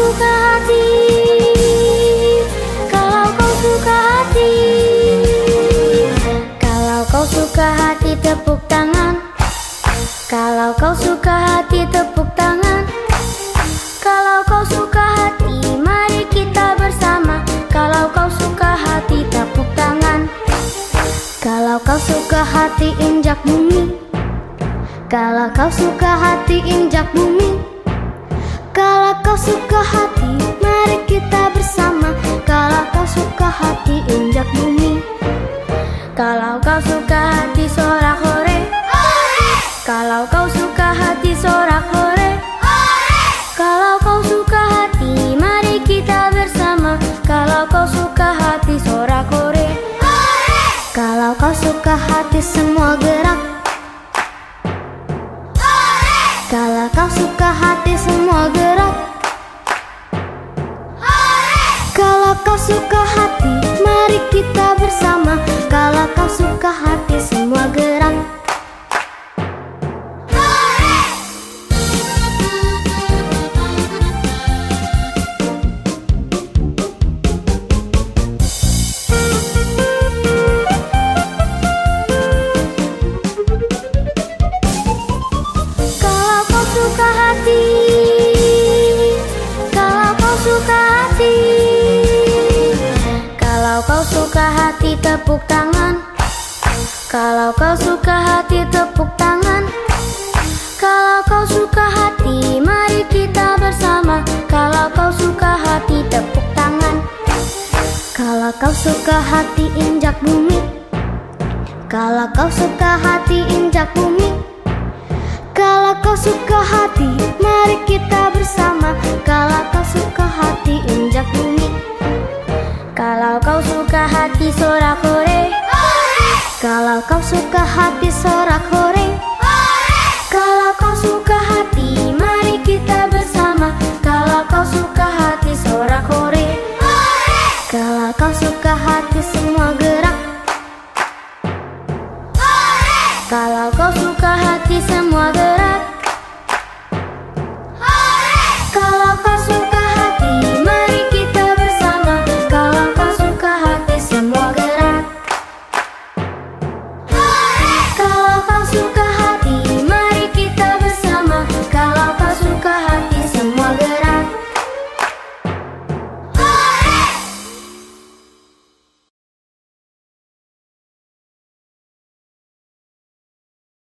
suka hati. Kalau kau suka hati Kalau kau suka hati tepuk tangan. Kalau kau suka hati tepuk tangan. Kalau kau suka hati mari kita bersama. Kalau kau suka hati tepuk tangan. Kalau kau suka hati injak bumi. Kalau kau suka hati injak bumi suka hati mari kita bersama. Kalau kau suka hati injak bumi Kalau kau suka hati sorak hore. Kalau kau suka hati sorak hore. Kalau kau suka hati mari kita bersama. Kalau kau suka hati sorak hore. Kalau kau suka hati semua gerak. Kalau kau suka hati semua gerak Kalau kau suka hati mari kita bersama. Kalau kau suka hati semua gerak. Kalau kau suka hati Kalau kau suka hati Kalau kau suka hati tepuk tangan. Kalau kau suka hati tepuk tangan. Kalau kau suka hati mari kita bersama. Kalau kau suka hati tepuk tangan. Kalau kau suka hati injak bumi. Kalau kau suka hati injak bumi. Kalau kau suka hati, mari kita suka hati, sorak hore. Kalau kau suka hati, sorak hore. Kalau kau suka hati, mari kita bersama. Kalau kau suka hati, sorak hore. Kalau kau suka hati, semua gerak. Kalau kau suka hati semua gerak すか